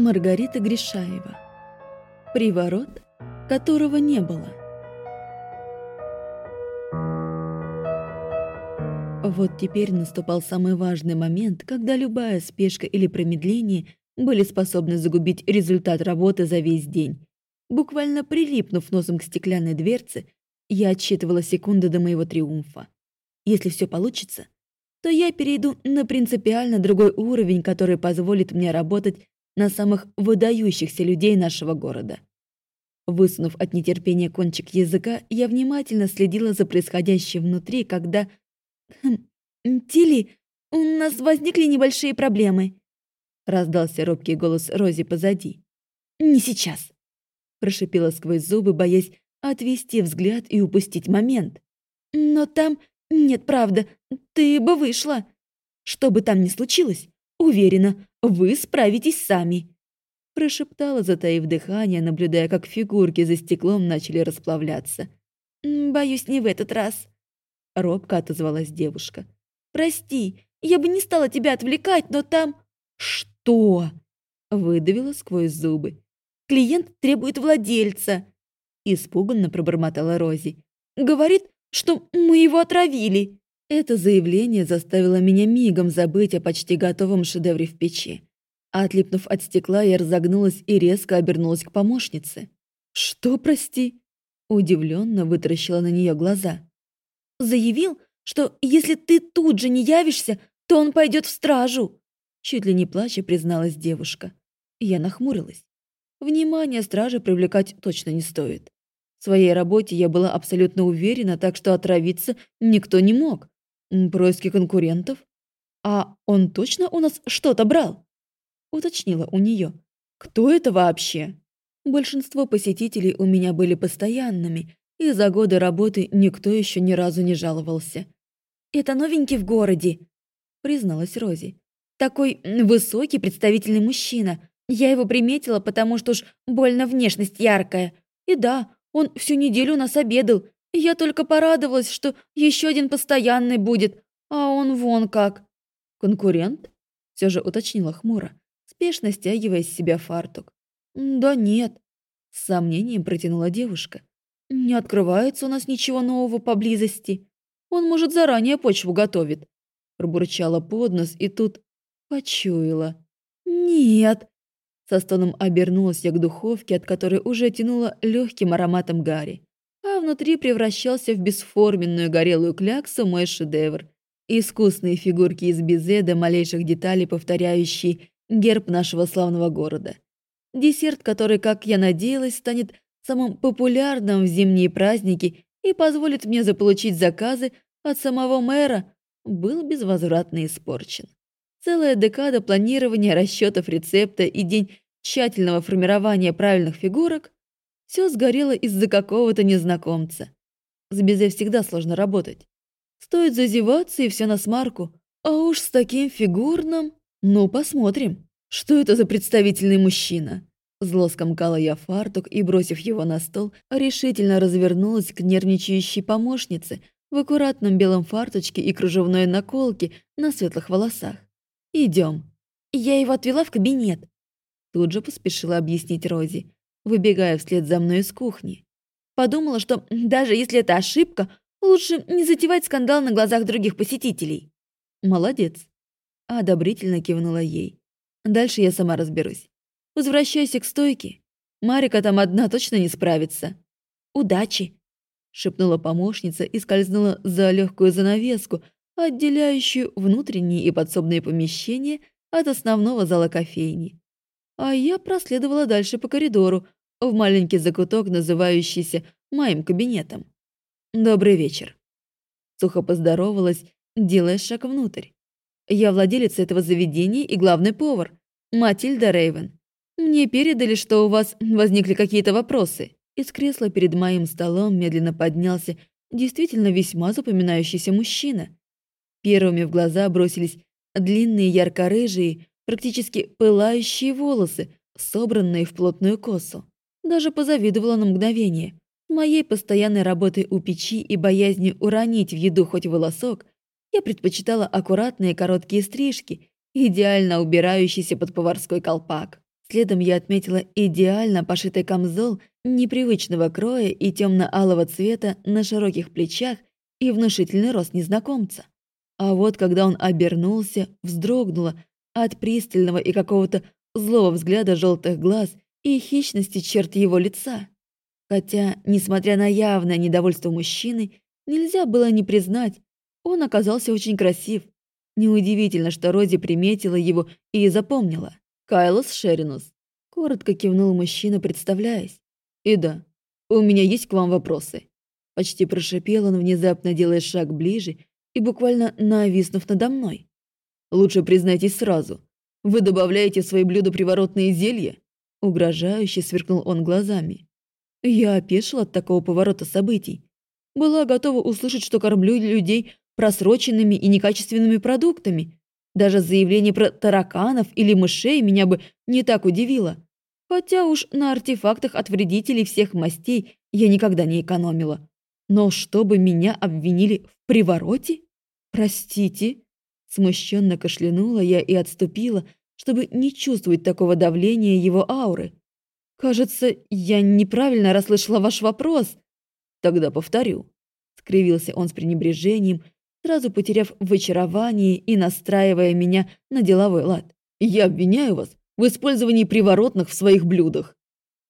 Маргарита Гришаева. Приворот, которого не было. Вот теперь наступал самый важный момент, когда любая спешка или промедление были способны загубить результат работы за весь день. Буквально прилипнув носом к стеклянной дверце, я отсчитывала секунды до моего триумфа. Если все получится, то я перейду на принципиально другой уровень, который позволит мне работать на самых выдающихся людей нашего города. Высунув от нетерпения кончик языка, я внимательно следила за происходящим внутри, когда... «Хм, «Тилли, у нас возникли небольшие проблемы», — раздался робкий голос Рози позади. «Не сейчас», — прошипела сквозь зубы, боясь отвести взгляд и упустить момент. «Но там... Нет, правда, ты бы вышла. Что бы там ни случилось, уверена, вы справитесь сами», — прошептала, затаив дыхание, наблюдая, как фигурки за стеклом начали расплавляться. «Боюсь, не в этот раз», — робко отозвалась девушка. «Прости, я бы не стала тебя отвлекать, но там...» «Что?» — выдавила сквозь зубы. «Клиент требует владельца», — испуганно пробормотала Рози. «Говорит, что мы его отравили». Это заявление заставило меня мигом забыть о почти готовом шедевре в печи. Отлипнув от стекла, я разогнулась и резко обернулась к помощнице. «Что, прости?» Удивленно вытаращила на нее глаза. «Заявил, что если ты тут же не явишься, то он пойдет в стражу!» Чуть ли не плача призналась девушка. Я нахмурилась. Внимание стражи привлекать точно не стоит. В своей работе я была абсолютно уверена, так что отравиться никто не мог. Происки конкурентов? А он точно у нас что-то брал? Уточнила у нее. Кто это вообще? Большинство посетителей у меня были постоянными, и за годы работы никто еще ни разу не жаловался. «Это новенький в городе», — призналась Рози. «Такой высокий представительный мужчина. Я его приметила, потому что уж больно внешность яркая. И да, он всю неделю у нас обедал, я только порадовалась, что еще один постоянный будет, а он вон как. Конкурент? Все же уточнила хмуро, спешно стягивая с себя фартук. Да нет. С сомнением протянула девушка. Не открывается у нас ничего нового поблизости. Он, может, заранее почву готовит. Пробурчала под нос и тут почуяла. Нет. Со стоном обернулась я к духовке, от которой уже тянуло легким ароматом гари внутри превращался в бесформенную горелую кляксу мой шедевр. Искусные фигурки из безе до малейших деталей, повторяющие герб нашего славного города. Десерт, который, как я надеялась, станет самым популярным в зимние праздники и позволит мне заполучить заказы от самого мэра, был безвозвратно испорчен. Целая декада планирования, расчетов рецепта и день тщательного формирования правильных фигурок все сгорело из-за какого-то незнакомца. С безе всегда сложно работать. Стоит зазеваться, и все на смарку. А уж с таким фигурным... Ну, посмотрим, что это за представительный мужчина. Зло скомкала я фартук и, бросив его на стол, решительно развернулась к нервничающей помощнице в аккуратном белом фарточке и кружевной наколке на светлых волосах. Идем. Я его отвела в кабинет. Тут же поспешила объяснить Рози выбегая вслед за мной из кухни. Подумала, что даже если это ошибка, лучше не затевать скандал на глазах других посетителей. Молодец. Одобрительно кивнула ей. Дальше я сама разберусь. Возвращайся к стойке. Марика там одна точно не справится. Удачи, шепнула помощница и скользнула за легкую занавеску, отделяющую внутренние и подсобные помещения от основного зала кофейни а я проследовала дальше по коридору, в маленький закуток, называющийся моим кабинетом. «Добрый вечер». Сухо поздоровалась, делая шаг внутрь. «Я владелец этого заведения и главный повар, Матильда Рейвен. Мне передали, что у вас возникли какие-то вопросы». Из кресла перед моим столом медленно поднялся действительно весьма запоминающийся мужчина. Первыми в глаза бросились длинные ярко-рыжие, практически пылающие волосы, собранные в плотную косу. Даже позавидовала на мгновение. Моей постоянной работой у печи и боязнью уронить в еду хоть волосок, я предпочитала аккуратные короткие стрижки, идеально убирающиеся под поварской колпак. Следом я отметила идеально пошитый камзол непривычного кроя и темно-алого цвета на широких плечах и внушительный рост незнакомца. А вот когда он обернулся, вздрогнула от пристального и какого-то злого взгляда желтых глаз и хищности черт его лица. Хотя, несмотря на явное недовольство мужчины, нельзя было не признать, он оказался очень красив. Неудивительно, что Рози приметила его и запомнила. «Кайлос Шеринус», — коротко кивнул мужчина, представляясь. «И да, у меня есть к вам вопросы». Почти прошипел он, внезапно делая шаг ближе и буквально нависнув надо мной. «Лучше признайтесь сразу. Вы добавляете в свои блюда приворотные зелья?» Угрожающе сверкнул он глазами. Я опешил от такого поворота событий. Была готова услышать, что кормлю людей просроченными и некачественными продуктами. Даже заявление про тараканов или мышей меня бы не так удивило. Хотя уж на артефактах от вредителей всех мастей я никогда не экономила. Но чтобы меня обвинили в привороте? Простите. Смущенно кашлянула я и отступила, чтобы не чувствовать такого давления его ауры. «Кажется, я неправильно расслышала ваш вопрос». «Тогда повторю». Скривился он с пренебрежением, сразу потеряв в очаровании и настраивая меня на деловой лад. «Я обвиняю вас в использовании приворотных в своих блюдах».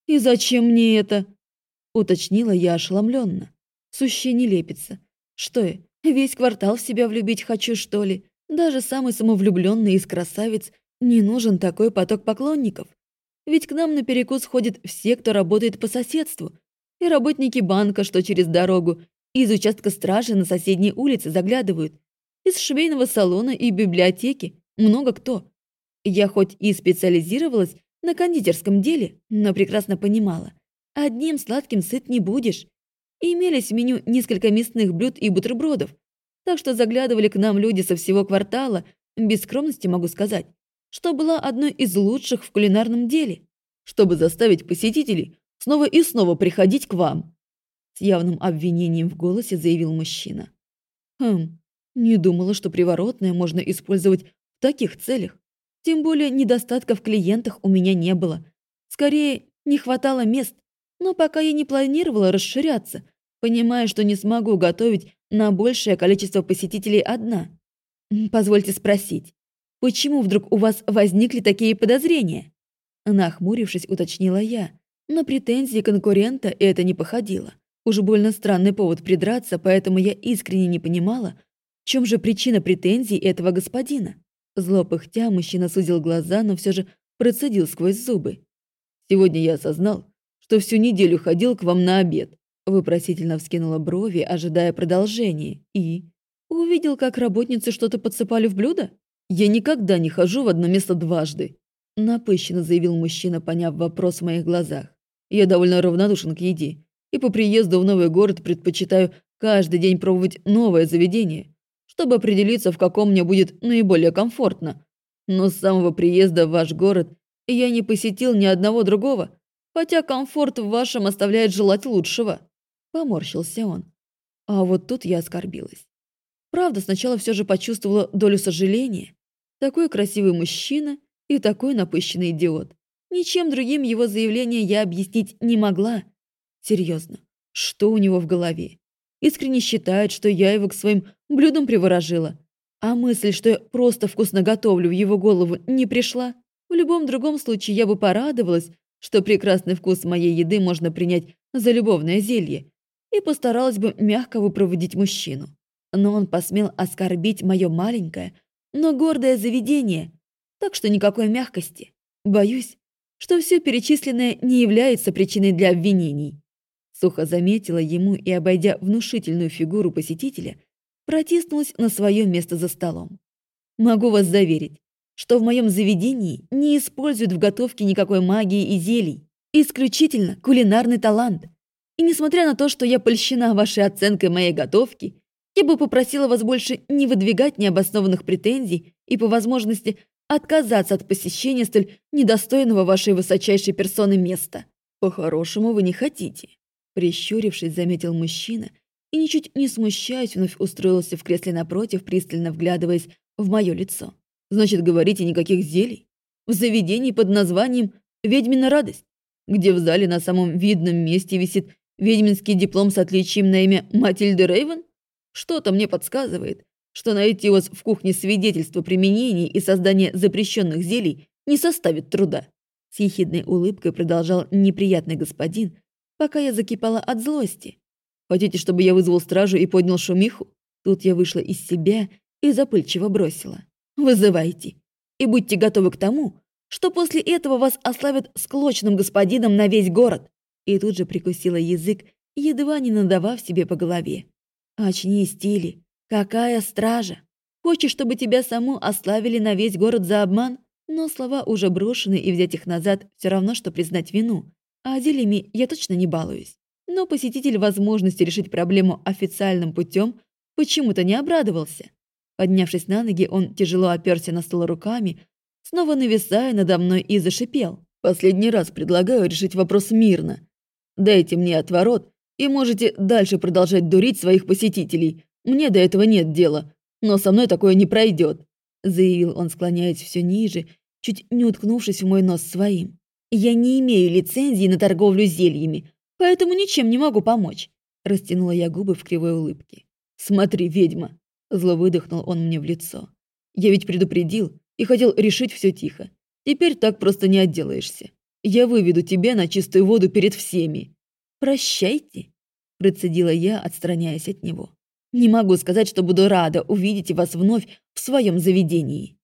«И зачем мне это?» Уточнила я ошеломленно. Сущее не лепится. Что я, весь квартал в себя влюбить хочу, что ли? Даже самый самовлюбленный из красавиц не нужен такой поток поклонников. Ведь к нам на перекус ходят все, кто работает по соседству. И работники банка, что через дорогу, и из участка стражи на соседней улице заглядывают. Из швейного салона и библиотеки. Много кто. Я хоть и специализировалась на кондитерском деле, но прекрасно понимала. Одним сладким сыт не будешь. Имелись в меню несколько мясных блюд и бутербродов. Так что заглядывали к нам люди со всего квартала, без скромности могу сказать что была одной из лучших в кулинарном деле, чтобы заставить посетителей снова и снова приходить к вам. С явным обвинением в голосе заявил мужчина. Хм, не думала, что приворотное можно использовать в таких целях. Тем более недостатка в клиентах у меня не было. Скорее, не хватало мест. Но пока я не планировала расширяться, понимая, что не смогу готовить на большее количество посетителей одна. Позвольте спросить, Почему вдруг у вас возникли такие подозрения?» Нахмурившись, уточнила я. На претензии конкурента это не походило. Уж больно странный повод придраться, поэтому я искренне не понимала, в чем же причина претензий этого господина. Зло пыхтя, мужчина сузил глаза, но все же процедил сквозь зубы. «Сегодня я осознал, что всю неделю ходил к вам на обед», вопросительно вскинула брови, ожидая продолжения, и... Увидел, как работницы что-то подсыпали в блюдо? «Я никогда не хожу в одно место дважды», – напыщенно заявил мужчина, поняв вопрос в моих глазах. «Я довольно равнодушен к еде, и по приезду в новый город предпочитаю каждый день пробовать новое заведение, чтобы определиться, в каком мне будет наиболее комфортно. Но с самого приезда в ваш город я не посетил ни одного другого, хотя комфорт в вашем оставляет желать лучшего». Поморщился он. А вот тут я оскорбилась. Правда, сначала все же почувствовала долю сожаления, такой красивый мужчина и такой напыщенный идиот. Ничем другим его заявление я объяснить не могла. Серьезно, что у него в голове? Искренне считает, что я его к своим блюдам приворожила. А мысль, что я просто вкусно готовлю, в его голову не пришла. В любом другом случае я бы порадовалась, что прекрасный вкус моей еды можно принять за любовное зелье, и постаралась бы мягко выпроводить мужчину. Но он посмел оскорбить мое маленькое, но гордое заведение, так что никакой мягкости. Боюсь, что все перечисленное не является причиной для обвинений. Сухо заметила ему и, обойдя внушительную фигуру посетителя, протиснулась на свое место за столом. Могу вас заверить, что в моем заведении не используют в готовке никакой магии и зелий, исключительно кулинарный талант. И несмотря на то, что я польщена вашей оценкой моей готовки, я бы попросила вас больше не выдвигать необоснованных претензий и, по возможности, отказаться от посещения столь недостойного вашей высочайшей персоны места. По-хорошему вы не хотите. Прищурившись, заметил мужчина и, ничуть не смущаясь, вновь устроился в кресле напротив, пристально вглядываясь в мое лицо. Значит, говорите, никаких зелий? В заведении под названием ведьмина радость, где в зале на самом видном месте висит ведьминский диплом с отличием на имя Матильды Рейвен? Что-то мне подсказывает, что найти у вас в кухне свидетельство применения и создания запрещенных зелий не составит труда. С ехидной улыбкой продолжал неприятный господин, пока я закипала от злости. Хотите, чтобы я вызвал стражу и поднял шумиху? Тут я вышла из себя и запыльчиво бросила. Вызывайте. И будьте готовы к тому, что после этого вас ославят склочным господином на весь город. И тут же прикусила язык, едва не надавав себе по голове. Очнись, Тили. Какая стража? Хочешь, чтобы тебя саму ославили на весь город за обман? Но слова уже брошены, и взять их назад все равно, что признать вину. А делями я точно не балуюсь. Но посетитель возможности решить проблему официальным путем почему-то не обрадовался. Поднявшись на ноги, он тяжело оперся на стол руками, снова нависая надо мной и зашипел. «Последний раз предлагаю решить вопрос мирно. Дайте мне отворот, и можете дальше продолжать дурить своих посетителей. Мне до этого нет дела, но со мной такое не пройдет», заявил он, склоняясь все ниже, чуть не уткнувшись в мой нос своим. «Я не имею лицензии на торговлю зельями, поэтому ничем не могу помочь», растянула я губы в кривой улыбке. «Смотри, ведьма!» Зло выдохнул он мне в лицо. «Я ведь предупредил и хотел решить все тихо. Теперь так просто не отделаешься. Я выведу тебя на чистую воду перед всеми». «Прощайте», – процедила я, отстраняясь от него. «Не могу сказать, что буду рада увидеть вас вновь в своем заведении».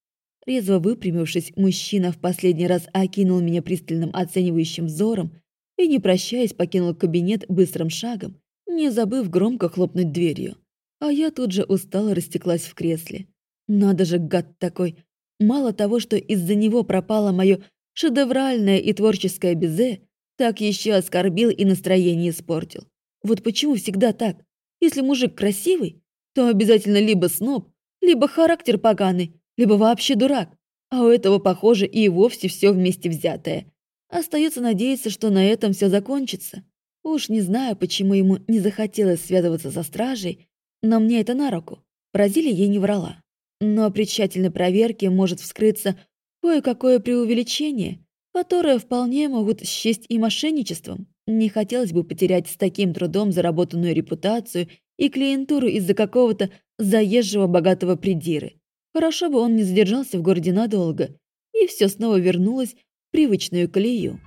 Резво выпрямившись, мужчина в последний раз окинул меня пристальным оценивающим взором и, не прощаясь, покинул кабинет быстрым шагом, не забыв громко хлопнуть дверью. А я тут же устало растеклась в кресле. Надо же, гад такой. Мало того, что из-за него пропало мое шедевральное и творческое безе, так еще оскорбил и настроение испортил. Вот почему всегда так? Если мужик красивый, то обязательно либо сноб, либо характер поганый, либо вообще дурак. А у этого, похоже, и вовсе все вместе взятое. Остается надеяться, что на этом все закончится. Уж не знаю, почему ему не захотелось связываться со стражей но мне это на руку. Бразилия ей не врала. Но при тщательной проверке может вскрыться кое-какое преувеличение, которое вполне могут счесть и мошенничеством. Не хотелось бы потерять с таким трудом заработанную репутацию и клиентуру из-за какого-то заезжего богатого придиры. Хорошо бы он не задержался в городе надолго, и все снова вернулось в привычную колею.